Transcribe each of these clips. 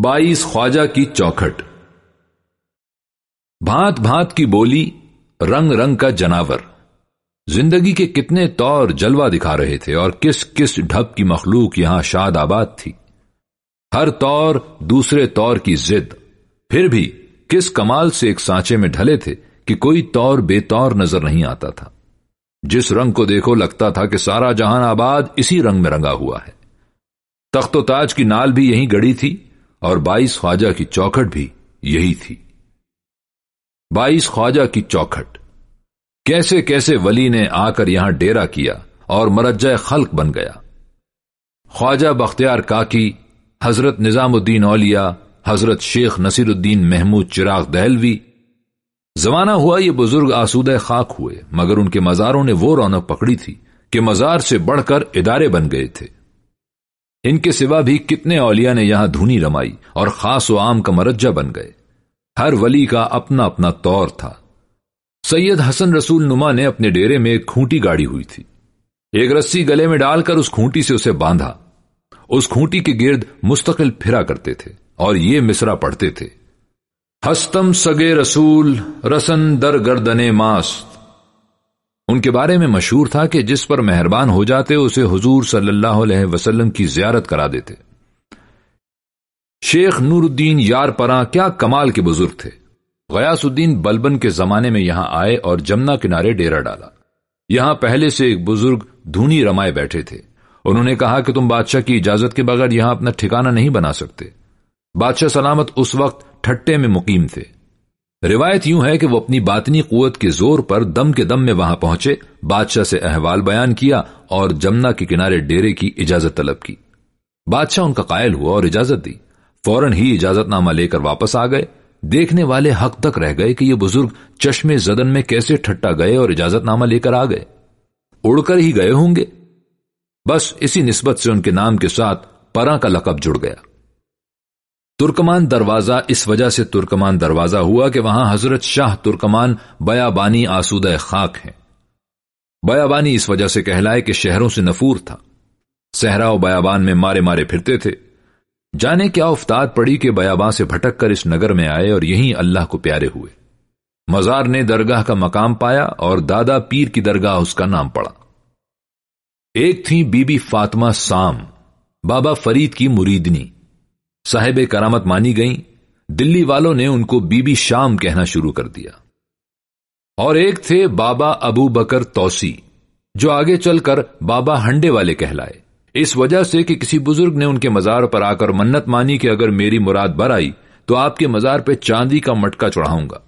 بائیس خواجہ کی چوکھٹ۔ بھانت بھانت کی بولی رنگ رنگ کا جناور۔ زندگی کے کتنے طور جلوہ دکھا رہے تھے اور کس کس ڈھب کی مخلوق یہاں شاد آباد تھی۔ ہر طور دوسرے طور کی زد پھر بھی کس کمال سے ایک سانچے میں ڈھلے تھے کہ کوئی طور بے طور نظر نہیں آتا تھا۔ جس رنگ کو دیکھو لگتا تھا کہ سارا جہان آباد اسی رنگ میں رنگا ہوا ہے۔ تخت و تاج کی نال بھی یہیں گڑی تھی۔ اور بائیس خواجہ کی چوکھٹ بھی یہی تھی۔ بائیس خواجہ کی چوکھٹ۔ کیسے کیسے ولی نے آ کر یہاں ڈیرا کیا اور مرجع خلق بن گیا۔ خواجہ بختیار کاکی، حضرت نظام الدین اولیا حضرت شیخ نصیر الدین محمود چراغ دہلوی۔ زمانہ ہوا یہ بزرگ آسود خاک ہوئے، مگر ان کے مزاروں نے وہ رونق پکڑی تھی کہ مزار سے بڑھ کر ادارے بن گئے تھے۔ ان کے سوا بھی کتنے اولیاء نے یہاں دھنی رمائی اور خاص و عام کا مرجع بن گئے۔ ہر ولی کا اپنا اپنا طور تھا۔ سید حسن رسول نما نے اپنے ڈیرے میں ایک کھونٹی گاڑی ہوئی تھی۔ ایک رسی گلے میں ڈال کر اس کھونٹی سے اسے باندھا۔ اس کھونٹی کے گرد مستقل پھرا کرتے تھے اور یہ مصرا پڑھتے تھے۔ ہستم سگے رسول رسن در گردنے ماست۔ ان کے بارے میں مشہور تھا کہ جس پر مہربان ہو جاتے اسے حضور صلی اللہ علیہ وسلم کی زیارت کرا دیتے۔ شیخ نور الدین یار پراں کیا کمال کے بزرگ تھے۔ غیاس الدین بلبن کے زمانے میں یہاں آئے اور جمنا کنارے ڈیرا ڈالا۔ یہاں پہلے سے ایک بزرگ دھونی رمائے بیٹھے تھے۔ انہوں نے کہا کہ تم بادشاہ کی اجازت کے بغیر یہاں اپنا ٹھکانہ نہیں بنا سکتے۔ بادشاہ سلامت اس وقت ٹھٹے میں مقیم تھے۔ روایت یوں ہے کہ وہ اپنی باطنی قوت کے زور پر دم کے دم میں وہاں پہنچے، بادشاہ سے احوال بیان کیا اور جمنا کے کنارے ڈیرے کی اجازت طلب کی۔ بادشاہ ان کا قائل ہوا اور اجازت دی۔ فوراً ہی اجازت نامہ لے کر واپس آ گئے۔ دیکھنے والے حق تک رہ گئے کہ یہ بزرگ چشمے زدن میں کیسے ٹھٹا گئے اور اجازت نامہ لے کر آ گئے۔ اڑ کر ہی گئے ہوں گے۔ بس اسی نسبت سے ان کے نام کے ساتھ پرا کا لقب جڑ گیا۔ ترکمان دروازہ، اس وجہ سے ترکمان دروازہ ہوا کہ وہاں حضرت شاہ ترکمان بیابانی آسود خاک ہیں۔ بیابانی اس وجہ سے کہلائے کہ شہروں سے نفور تھا۔ صحرا و بیابان میں مارے مارے پھرتے تھے۔ جانے کیا افتاد پڑی کہ بیابان سے بھٹک کر اس نگر میں آئے اور یہیں اللہ کو پیارے ہوئے۔ مزار نے درگاہ کا مقام پایا اور دادا پیر کی درگاہ اس کا نام پڑا۔ ایک تھی بی بی فاطمہ سام، بابا فرید کی مریدنی۔ صاحب کرامت مانی گئیں، دلی والوں نے ان کو بی بی شام کہنا شروع کر دیا۔ اور ایک تھے بابا ابو بکر توسی، جو آگے چل کر بابا ہنڈے والے کہلائے۔ اس وجہ سے کہ کسی بزرگ نے ان کے مزار پر آ کر منت مانی کہ اگر میری مراد بر آئی تو آپ کے مزار پہ چاندی کا مٹکا چڑھاؤں گا۔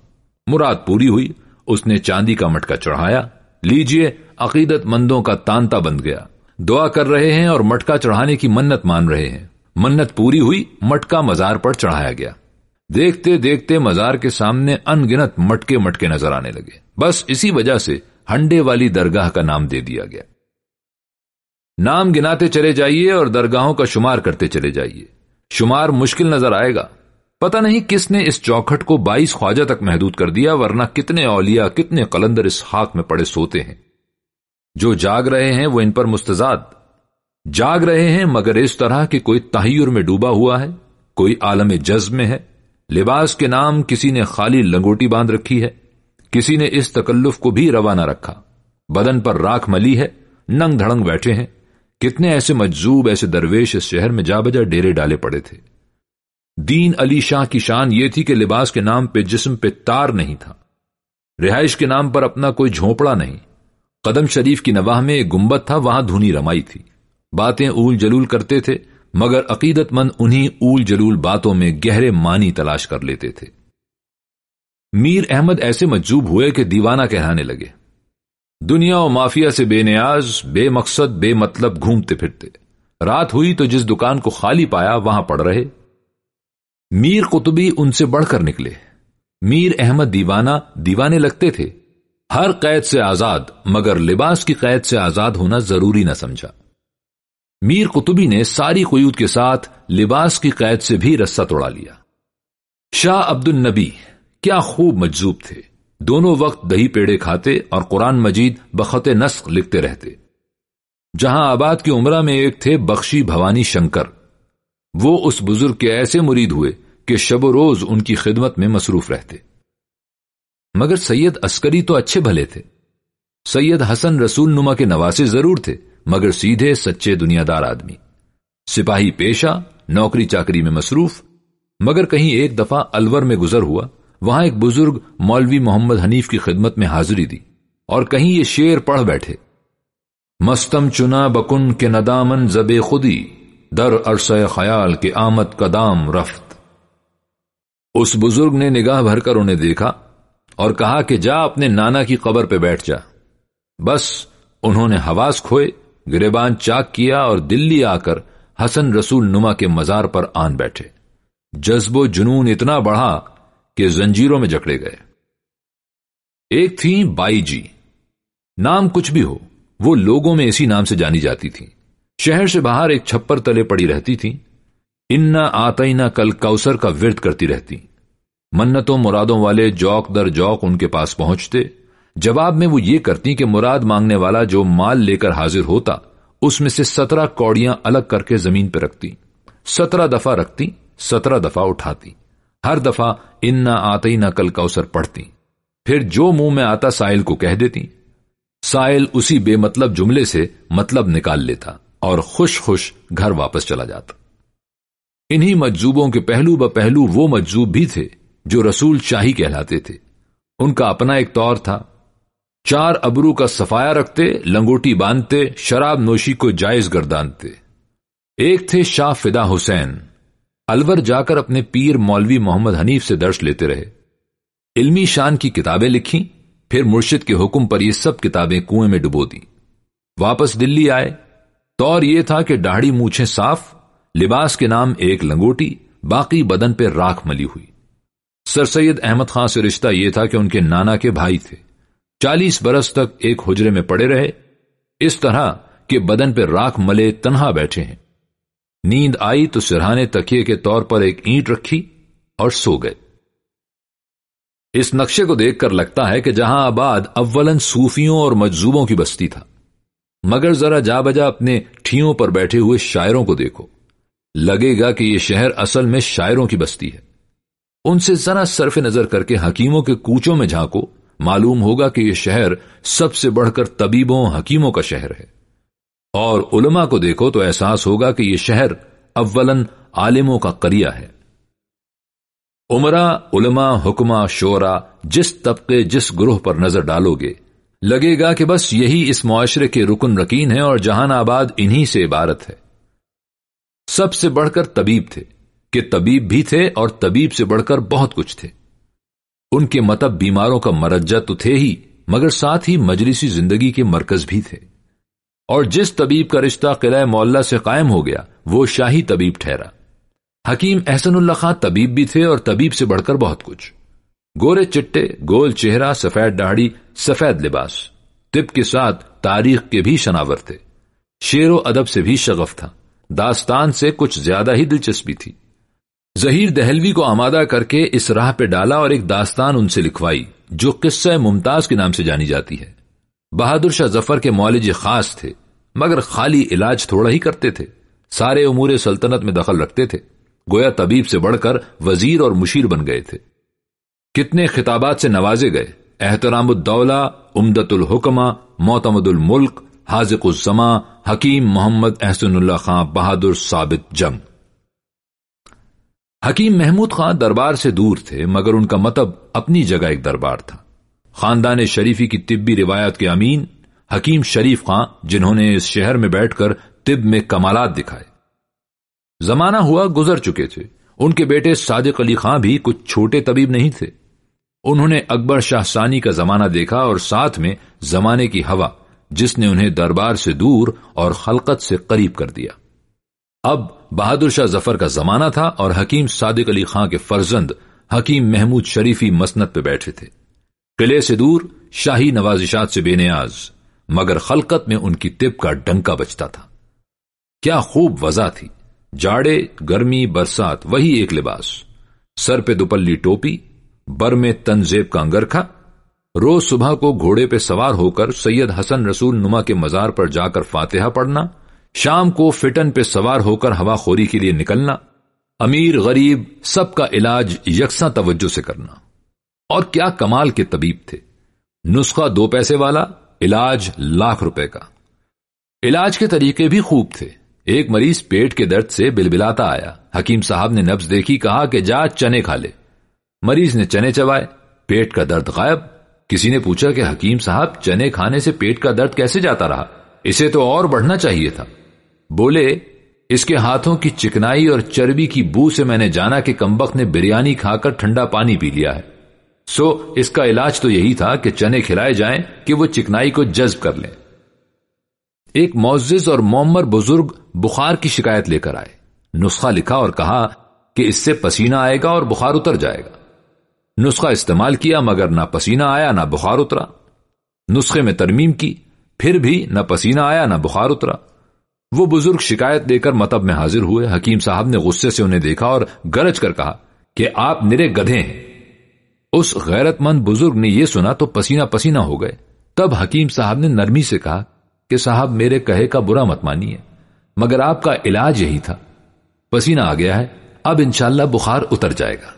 مراد پوری ہوئی، اس نے چاندی کا مٹکا چڑھایا۔ لیجیے، عقیدت مندوں کا تانتا بند گیا۔ دعا کر رہے ہیں اور مٹکا چڑھانے کی منت مان رہے ہیں۔ منت پوری ہوئی، مٹکا مزار پر چڑھایا گیا۔ دیکھتے دیکھتے مزار کے سامنے ان گنت مٹکے مٹکے نظر آنے لگے۔ بس اسی وجہ سے ہنڈے والی درگاہ کا نام دے دیا گیا۔ نام گناتے چلے جائیے اور درگاہوں کا شمار کرتے چلے جائیے۔ شمار مشکل نظر آئے گا۔ پتہ نہیں کس نے اس چوکھٹ کو بائیس خواجہ تک محدود کر دیا، ورنہ کتنے اولیاء، کتنے قلندر اس خاک میں پڑے سوتے ہیں۔ جو جاگ رہے ہیں وہ ان پر مستضاد۔ جاگ رہے ہیں مگر اس طرح کہ کوئی تحیر میں ڈوبا ہوا ہے، کوئی عالم جذب میں ہے۔ لباس کے نام کسی نے خالی لنگوٹی باندھ رکھی ہے، کسی نے اس تکلف کو بھی روانہ رکھا۔ بدن پر راکھ ملی ہے، ننگ دھڑنگ بیٹھے ہیں۔ کتنے ایسے مجزوب ایسے درویش اس شہر میں جا بجا ڈیرے ڈالے پڑے تھے۔ دین علی شاہ کی شان یہ تھی کہ لباس کے نام پہ جسم پہ تار نہیں تھا۔ رہائش کے نام پر اپنا کوئی جھونپڑا نہیں۔ قدم شریف کی نواح میں ایک گمبت تھا، وہاں دھنی رمائی تھی۔ باتیں اول جلول کرتے تھے، مگر عقیدت مند انہی اول جلول باتوں میں گہرے مانی تلاش کر لیتے تھے۔ میر احمد ایسے مجوب ہوئے کہ دیوانہ کہانے لگے۔ دنیا و مافیا سے بے نیاز، بے مقصد، بے مطلب گھومتے پھرتے۔ رات ہوئی تو جس دکان کو خالی پایا وہاں پڑ رہے۔ میر قطبی ان سے بڑھ کر نکلے۔ میر احمد دیوانہ دیوانے لگتے تھے۔ ہر قید سے آزاد، مگر لباس کی قید سے آزاد ہونا ضروری نہ سمجھا۔ میر قطبی نے ساری قیود کے ساتھ لباس کی قید سے بھی رسہ توڑا لیا۔ شاہ عبد النبی کیا خوب مجزوب تھے۔ دونوں وقت دہی پیڑے کھاتے اور قرآن مجید بخط نسق لکھتے رہتے۔ جہاں آباد کی عمرہ میں ایک تھے بخشی بھوانی شنکر۔ وہ اس بزرگ کے ایسے مرید ہوئے کہ شب و روز ان کی خدمت میں مصروف رہتے۔ مگر سید عسکری تو اچھے بھلے تھے۔ سید حسن رسول نما کے نواسے ضرور تھے۔ مگر سیدھے سچے دنیا دار آدمی۔ سپاہی پیشہ، نوکری چاکری میں مصروف، مگر کہیں ایک دفعہ الور میں گزر ہوا، وہاں ایک بزرگ مولوی محمد حنیف کی خدمت میں حاضری دی، اور کہیں یہ شیر پڑھ بیٹھے۔ مستم چنا بکن کے ندامن زب خودی، در عرصہ خیال کے آمد کا دام رفت۔ اس بزرگ نے نگاہ بھر کر انہیں دیکھا اور کہا کہ جا اپنے نانا کی قبر پہ بیٹھ جا۔ بس انہوں نے حواس کھوئے۔ گریبان چاک کیا اور دلی آ کر حسن رسول نما کے مزار پر آن بیٹھے۔ جذب و جنون اتنا بڑھا کہ زنجیروں میں جکڑے گئے۔ ایک تھی بائی جی۔ نام کچھ بھی ہو، وہ لوگوں میں اسی نام سے جانی جاتی تھی۔ شہر سے باہر ایک چھپر تلے پڑی رہتی تھی۔ ان آتا نہ کل کوسر کا ورد کرتی رہتی۔ منتوں مرادوں والے جوک در جوک ان کے پاس پہنچتے۔ جواب میں وہ یہ کرتی کہ مراد مانگنے والا جو مال لے کر حاضر ہوتا، اس میں سے سترہ کوڑیاں الگ کر کے زمین پہ رکھتی۔ سترہ دفعہ رکھتی، سترہ دفعہ اٹھاتی۔ ہر دفعہ ان نہ آتے نہ کل کوسر پڑھتی۔ پھر جو منہ میں آتا سائل کو کہہ دیتی۔ سائل اسی بے مطلب جملے سے مطلب نکال لیتا اور خوش خوش گھر واپس چلا جاتا۔ انہی مجزوبوں کے پہلو ب پہلو وہ مجزوب بھی تھے جو رسول شاہی کہلاتے تھے۔ ان کا اپنا ایک طور تھا۔ چار ابرو کا صفایا رکھتے، لنگوٹی باندھتے، شراب نوشی کو جائز گردانتے۔ ایک تھے شاہ فدا حسین۔ الور جا کر اپنے پیر مولوی محمد حنیف سے درش لیتے رہے۔ علمی شان کی کتابیں لکھی پھر مرشد کے حکم پر یہ سب کتابیں کنویں میں ڈبو دی واپس دلی آئے۔ طور یہ تھا کہ داڑھی مونچھیں صاف، لباس کے نام ایک لنگوٹی، باقی بدن پہ راکھ ملی ہوئی۔ سر سید احمد خان سے رشتہ یہ تھا کہ ان کے نانا کے بھائی تھے۔ چالیس برس تک ایک حجرے میں پڑے رہے، اس طرح کہ بدن پہ راکھ ملے تنہا بیٹھے ہیں۔ نیند آئی تو سرہانے تکیے کے طور پر ایک اینٹ رکھی اور سو گئے۔ اس نقشے کو دیکھ کر لگتا ہے کہ جہاں آباد اولن صوفیوں اور مجزوبوں کی بستی تھا۔ مگر ذرا جا بجا اپنے ٹھیوں پر بیٹھے ہوئے شاعروں کو دیکھو۔ لگے گا کہ یہ شہر اصل میں شاعروں کی بستی ہے۔ ان سے ذرا صرف نظر کر کے حکیموں کے کوچوں میں جھانکو۔ معلوم ہوگا کہ یہ شہر سب سے بڑھ کر طبیبوں، حکیموں کا شہر ہے۔ اور علماء کو دیکھو تو احساس ہوگا کہ یہ شہر اولن عالموں کا کریا ہے۔ عمرہ، علماء حکمہ شعرا جس طبقے، جس گروہ پر نظر ڈالو گے، لگے گا کہ بس یہی اس معاشرے کے رکن رکین ہے اور جہان آباد انہی سے عبارت ہے۔ سب سے بڑھ کر طبیب تھے، کہ طبیب بھی تھے اور طبیب سے بڑھ کر بہت کچھ تھے۔ ان کے متب بیماروں کا مرجہ تو تھے ہی، مگر ساتھ ہی مجلسی زندگی کے مرکز بھی تھے۔ اور جس طبیب کا رشتہ قلعہ مولا سے قائم ہو گیا، وہ شاہی طبیب ٹھہرا۔ حکیم احسن اللہ خان طبیب بھی تھے اور طبیب سے بڑھ کر بہت کچھ۔ گورے چٹے، گول چہرہ، سفید داڑھی، سفید لباس۔ طب کے ساتھ تاریخ کے بھی شناور تھے۔ شیر و ادب سے بھی شغف تھا۔ داستان سے کچھ زیادہ ہی دلچسپی تھی۔ ظہیر دہلوی کو آمادہ کر کے اس راہ پہ ڈالا اور ایک داستان ان سے لکھوائی، جو قصہ ممتاز کے نام سے جانی جاتی ہے۔ بہادر شاہ ظفر کے مولج خاص تھے، مگر خالی علاج تھوڑا ہی کرتے تھے۔ سارے امور سلطنت میں دخل رکھتے تھے۔ گویا طبیب سے بڑھ کر وزیر اور مشیر بن گئے تھے۔ کتنے خطابات سے نوازے گئے۔ احترام الدولہ امدت الحکمہ، معتمد الملک حاضق الزما حکیم محمد احسن اللہ خان بہادر ثابت جنگ۔ حکیم محمود خان دربار سے دور تھے، مگر ان کا مطب اپنی جگہ ایک دربار تھا۔ خاندان شریفی کی طبی روایت کے امین، حکیم شریف خان، جنہوں نے اس شہر میں بیٹھ کر طب میں کمالات دکھائے۔ زمانہ ہوا گزر چکے تھے۔ ان کے بیٹے صادق علی خان بھی کچھ چھوٹے طبیب نہیں تھے۔ انہوں نے اکبر شاہ سانی کا زمانہ دیکھا اور ساتھ میں زمانے کی ہوا، جس نے انہیں دربار سے دور اور خلقت سے قریب کر دیا۔ اب بہادر شاہ ظفر کا زمانہ تھا اور حکیم صادق علی خان کے فرزند حکیم محمود شریفی مسنت پہ بیٹھے تھے۔ قلعے سے دور شاہی نوازشات سے بے نیاز، مگر خلقت میں ان کی طب کا ڈنکا بچتا تھا۔ کیا خوب وضع تھی۔ جاڑے، گرمی، برسات، وہی ایک لباس۔ سر پہ دوپلی ٹوپی، بر میں تنزیب کا انگرکھا۔ روز صبح کو گھوڑے پہ سوار ہو کر سید حسن رسول نما کے مزار پر جا کر فاتحہ پڑھنا۔ شام کو فٹن پہ سوار ہو کر ہوا خوری کے لیے نکلنا، امیر غریب سب کا علاج یکساں توجہ سے کرنا۔ اور کیا کمال کے طبیب تھے۔ نسخہ دو پیسے والا، علاج لاکھ روپے کا۔ علاج کے طریقے بھی خوب تھے۔ ایک مریض پیٹ کے درد سے بلبلاتا آیا۔ حکیم صاحب نے نبز دیکھی، کہا کہ جا چنے کھا لے۔ مریض نے چنے چبائے۔ پیٹ کا درد غائب۔ کسی نے پوچھا کہ حکیم صاحب، چنے کھانے سے پیٹ کا درد کیسے جاتا رہا؟ اسے تو اور بڑھنا چاہیے تھا۔ بولے، اس کے ہاتھوں کی چکنائی اور چربی کی بو سے میں نے جانا کہ کمبخ نے بریانی کھا کر ٹھنڈا پانی پی لیا ہے۔ سو، اس کا علاج تو یہی تھا کہ چنے کھلائے جائیں کہ وہ چکنائی کو جذب کر لیں۔ ایک معزز اور معمر بزرگ بخار کی شکایت لے کر آئے۔ نسخہ لکھا اور کہا کہ اس سے پسینہ آئے گا اور بخار اتر جائے گا۔ نسخہ استعمال کیا مگر نہ پسینہ آیا نہ بخار اترا۔ نسخے میں ترمیم کی، پھر بھی نہ پسینہ آیا نہ بخار اترا۔ وہ بزرگ شکایت دے کر متب میں حاضر ہوئے۔ حکیم صاحب نے غصے سے انہیں دیکھا اور گرج کر کہا کہ آپ نرے گدھے ہیں۔ اس غیرت مند بزرگ نے یہ سنا تو پسینہ پسینہ ہو گئے۔ تب حکیم صاحب نے نرمی سے کہا کہ صاحب میرے کہے کا برا مت مانی مگر آپ کا علاج یہی تھا۔ پسینہ آ گیا ہے، اب انشاءاللہ بخار اتر جائے گا۔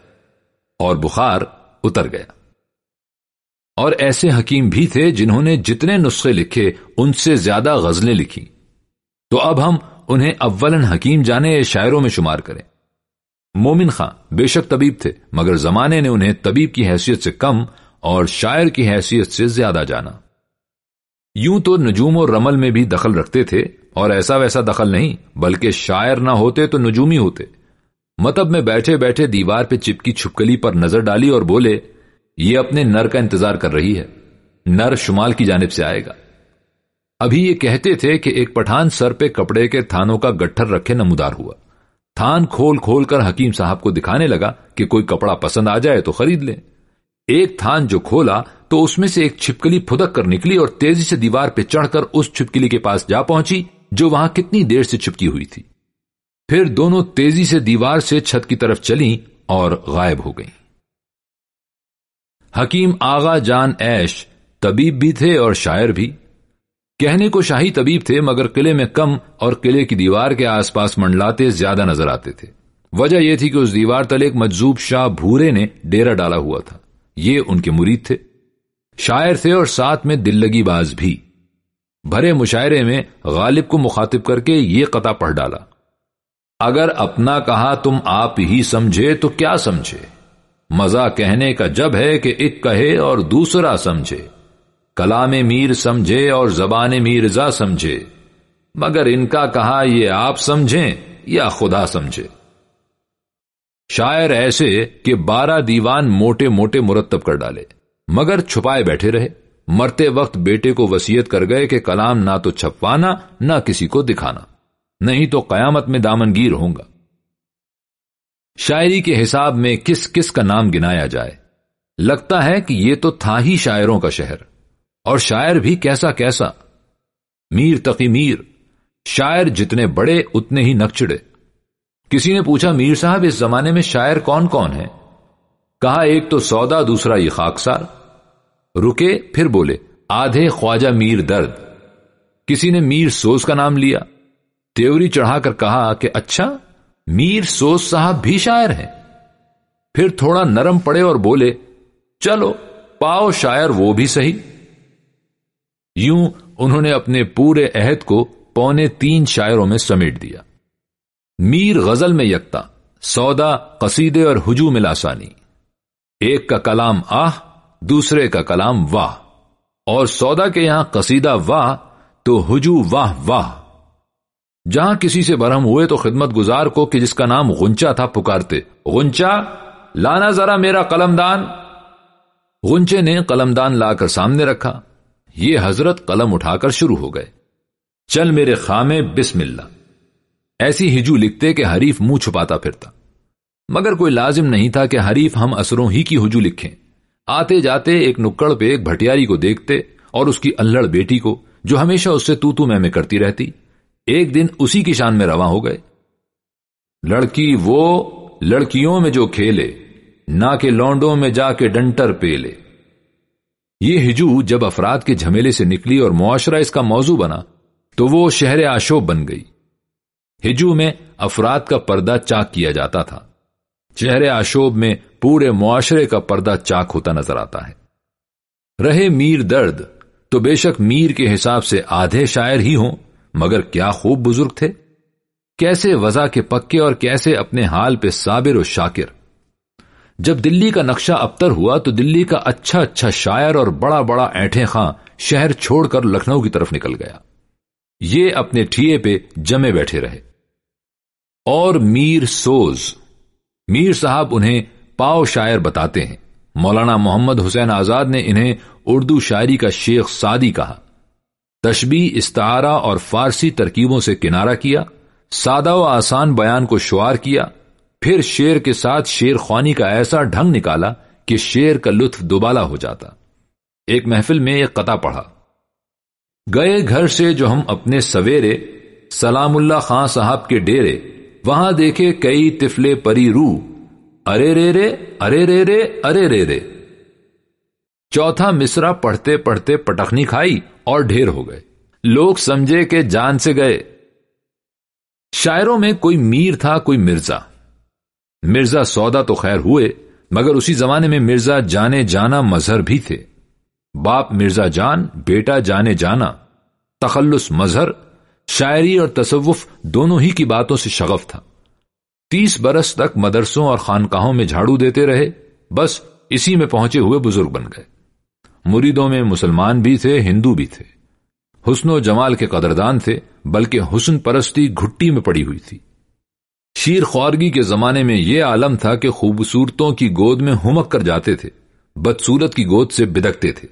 اور بخار اتر گیا۔ اور ایسے حکیم بھی تھے جنہوں نے جتنے نسخے لکھے، ان سے زیادہ غزلیں لکھی تو اب ہم انہیں اولن حکیم جانے شاعروں میں شمار کریں۔ مومن خان بے شک طبیب تھے، مگر زمانے نے انہیں طبیب کی حیثیت سے کم اور شاعر کی حیثیت سے زیادہ جانا۔ یوں تو نجوم و رمل میں بھی دخل رکھتے تھے اور ایسا ویسا دخل نہیں، بلکہ شاعر نہ ہوتے تو نجومی ہوتے۔ متب میں بیٹھے بیٹھے دیوار پہ چپکی چھپکلی پر نظر ڈالی اور بولے، یہ اپنے نر کا انتظار کر رہی ہے، نر شمال کی جانب سے آئے گا۔ ابھی یہ کہتے تھے کہ ایک پٹھان سر پہ کپڑے کے تھانوں کا گٹھر رکھے نمودار ہوا۔ تھان کھول کھول کر حکیم صاحب کو دکھانے لگا کہ کوئی کپڑا پسند آ جائے تو خرید لیں ایک تھان جو کھولا تو اس میں سے ایک چھپکلی پھدک کر نکلی اور تیزی سے دیوار پہ چڑھ کر اس چھپکلی کے پاس جا پہنچی جو وہاں کتنی دیر سے چھپکی ہوئی تھی۔ پھر دونوں تیزی سے دیوار سے چھت کی طرف چلی اور غائب ہو گئیں۔ حکیم آغا جان ایش طبیب بھی تھے اور شاعر بھی۔ کہنے کو شاہی طبیب تھے مگر قلعے میں کم اور قلعے کی دیوار کے آس پاس منڈلاتے زیادہ نظر آتے تھے۔ وجہ یہ تھی کہ اس دیوار تل ایک مجزوب شاہ بھورے نے ڈیرا ڈالا ہوا تھا۔ یہ ان کے مرید تھے۔ شاعر تھے اور ساتھ میں دل لگی باز بھی۔ بھرے مشاعرے میں غالب کو مخاطب کر کے یہ قطع پڑھ ڈالا۔ اگر اپنا کہا تم آپ ہی سمجھے تو کیا سمجھے؟ مزہ کہنے کا جب ہے کہ ایک کہے اور دوسرا سمجھے۔ کلام میر سمجھے اور زبان میرزا سمجھے، مگر ان کا کہا یہ آپ سمجھیں یا خدا سمجھے۔ شاعر ایسے کہ بارہ دیوان موٹے موٹے مرتب کر ڈالے، مگر چھپائے بیٹھے رہے۔ مرتے وقت بیٹے کو وسیعت کر گئے کہ کلام نہ تو چھپوانا، نہ کسی کو دکھانا، نہیں تو قیامت میں دامنگیر ہوں گا۔ شاعری کے حساب میں کس کس کا نام گنایا جائے، لگتا ہے کہ یہ تو تھا ہی شاعروں کا شہر۔ اور شاعر بھی کیسا کیسا۔ میر تقی میر، شاعر جتنے بڑے اتنے ہی نکچڑے۔ کسی نے پوچھا، میر صاحب، اس زمانے میں شاعر کون کون ہے کہا، ایک تو سودا، دوسرا یہ خاکسار رکے، پھر بولے، آدھے خواجہ میر درد۔ کسی نے میر سوز کا نام لیا۔ تیوری چڑھا کر کہا کہ اچھا میر سوز صاحب بھی شاعر ہیں۔ پھر تھوڑا نرم پڑے اور بولے، چلو، پاؤ شاعر وہ بھی صحیح۔ یوں انہوں نے اپنے پورے عہد کو پونے تین شاعروں میں سمیٹ دیا۔ میر غزل میں یکتا، سودا، قصیدے اور ہجوم لاسانی ایک کا کلام آہ، دوسرے کا کلام واہ۔ اور سودا کے یہاں قصیدہ واہ تو ہجو واہ واہ۔ جہاں کسی سے برہم ہوئے تو خدمت گزار کو کہ جس کا نام غنچا تھا پکارتے۔ غنچا لانا ذرا میرا قلم دان غنچے نے قلم دان لا کر سامنے رکھا۔ یہ حضرت قلم اٹھا کر شروع ہو گئے۔ چل میرے خامے، بسم اللہ۔ ایسی ہجو لکھتے کہ حریف منہ چھپاتا پھرتا۔ مگر کوئی لازم نہیں تھا کہ حریف ہم اثروں ہی کی ہجو لکھیں۔ آتے جاتے ایک نکڑ پہ ایک بھٹیاری کو دیکھتے اور اس کی اللڑ بیٹی کو، جو ہمیشہ اس سے تو تو میں میں کرتی رہتی۔ ایک دن اسی کی شان میں رواں ہو گئے۔ لڑکی وہ لڑکیوں میں جو کھیلے، نہ کہ لونڈوں میں جا کے ڈنٹر پیلے یہ ہجو جب افراد کے جھمیلے سے نکلی اور معاشرہ اس کا موضوع بنا، تو وہ شہر آشوب بن گئی۔ ہجو میں افراد کا پردہ چاک کیا جاتا تھا۔ چہرے آشوب میں پورے معاشرے کا پردہ چاک ہوتا نظر آتا ہے۔ رہے میر درد تو بے شک میر کے حساب سے آدھے شاعر ہی ہوں، مگر کیا خوب بزرگ تھے۔ کیسے وضع کے پکے اور کیسے اپنے حال پہ صابر و شاکر۔ جب دلی کا نقشہ ابتر ہوا تو دلی کا اچھا اچھا شاعر اور بڑا بڑا اینٹے خاں شہر چھوڑ کر لکھنؤ کی طرف نکل گیا۔ یہ اپنے ٹھیے پہ جمے بیٹھے رہے۔ اور میر سوز۔ میر صاحب انہیں پاؤ شاعر بتاتے ہیں۔ مولانا محمد حسین آزاد نے انہیں اردو شاعری کا شیخ سادی کہا۔ تشبی استعارہ اور فارسی ترکیبوں سے کنارہ کیا، سادہ و آسان بیان کو شعار کیا۔ پھر شیر کے ساتھ شیر خوانی کا ایسا ڈھنگ نکالا کہ شیر کا لطف دوبالا ہو جاتا۔ ایک محفل میں ایک قطع پڑھا۔ گئے گھر سے جو ہم اپنے سویرے، سلام اللہ خان صاحب کے ڈیرے، وہاں دیکھے کئی تفلے پری رو ارے رے رے، ارے رے رے، ارے رے رے۔ چوتھا مصرا پڑھتے پڑھتے پٹخنی کھائی اور ڈھیر ہو گئے۔ لوگ سمجھے کہ جان سے گئے۔ شاعروں میں کوئی میر تھا، کوئی مرزا۔ مرزا سودا تو خیر ہوئے، مگر اسی زمانے میں مرزا جانے جانا مظہر بھی تھے۔ باپ مرزا جان، بیٹا جانے جانا۔ تخلص مظہر، شاعری اور تصوف دونوں ہی کی باتوں سے شغف تھا۔ تیس برس تک مدرسوں اور خانقاہوں میں جھاڑو دیتے رہے، بس اسی میں پہنچے ہوئے بزرگ بن گئے۔ مریدوں میں مسلمان بھی تھے، ہندو بھی تھے۔ حسن و جمال کے قدردان تھے، بلکہ حسن پرستی گھٹی میں پڑی ہوئی تھی۔ شیر خوارگی کے زمانے میں یہ عالم تھا کہ خوبصورتوں کی گود میں ہمک کر جاتے تھے بدسورت کی گود سے بدکتے تھے۔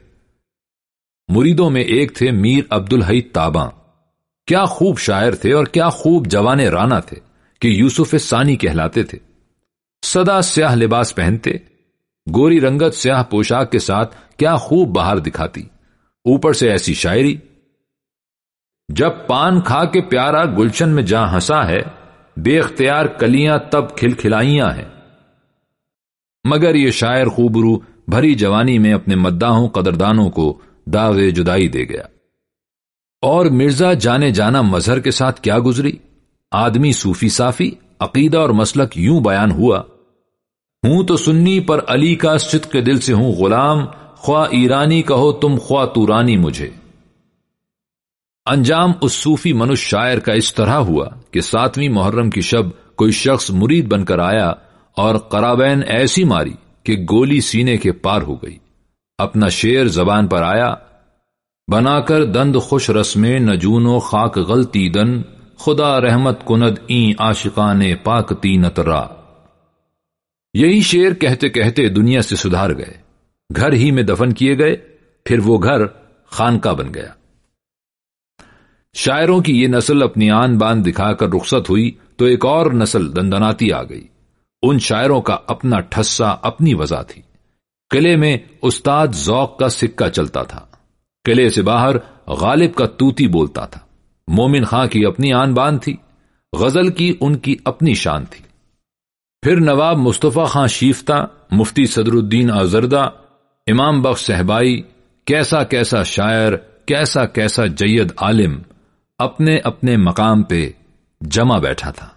مریدوں میں ایک تھے میر عبد الحی تاباں۔ کیا خوب شاعر تھے اور کیا خوب جوان رانا تھے کہ یوسف ثانی کہلاتے تھے۔ سدا سیاہ لباس پہنتے، گوری رنگت سیاہ پوشاک کے ساتھ کیا خوب باہر دکھاتی۔ اوپر سے ایسی شاعری، جب پان کھا کے پیارا گلشن میں جہاں ہنسا ہے بے اختیار کلیاں تب کھل کھلائیاں ہیں۔ مگر یہ شاعر خوبرو بھری جوانی میں اپنے مداحوں، قدردانوں کو داغ جدائی دے گیا۔ اور مرزا جانے جانا مظہر کے ساتھ کیا گزری؟ آدمی صوفی صافی، عقیدہ اور مسلک یوں بیان ہوا، ہوں تو سنی پر علی کا ست کے دل سے ہوں غلام، خواہ ایرانی کہو تم خواہ تورانی مجھے۔ انجام اس صوفی منش شاعر کا اس طرح ہوا کہ ساتویں محرم کی شب کوئی شخص مرید بن کر آیا اور قرابین ایسی ماری کہ گولی سینے کے پار ہو گئی۔ اپنا شیر زبان پر آیا، بنا کر دند خوش رسمے نجون و خاک غلطی دن، خدا رحمت کند این آشقان پاک نترا یہی شیر کہتے کہتے دنیا سے سدھار گئے۔ گھر ہی میں دفن کیے گئے، پھر وہ گھر خانقاہ بن گیا۔ شاعروں کی یہ نسل اپنی آن بان دکھا کر رخصت ہوئی تو ایک اور نسل دندناتی آ گئی۔ ان شاعروں کا اپنا ٹھسا، اپنی وضع تھی۔ قلعے میں استاد ذوق کا سکہ چلتا تھا۔ قلعے سے باہر غالب کا توتی بولتا تھا۔ مومن خاں کی اپنی آن بان تھی۔ غزل کی ان کی اپنی شان تھی۔ پھر نواب مصطفیٰ خاں شیفتہ، مفتی صدر الدین آزردہ، امام بخش صحبائی کیسا کیسا شاعر، کیسا کیسا جید عالم اپنے اپنے مقام پہ جمع بیٹھا تھا۔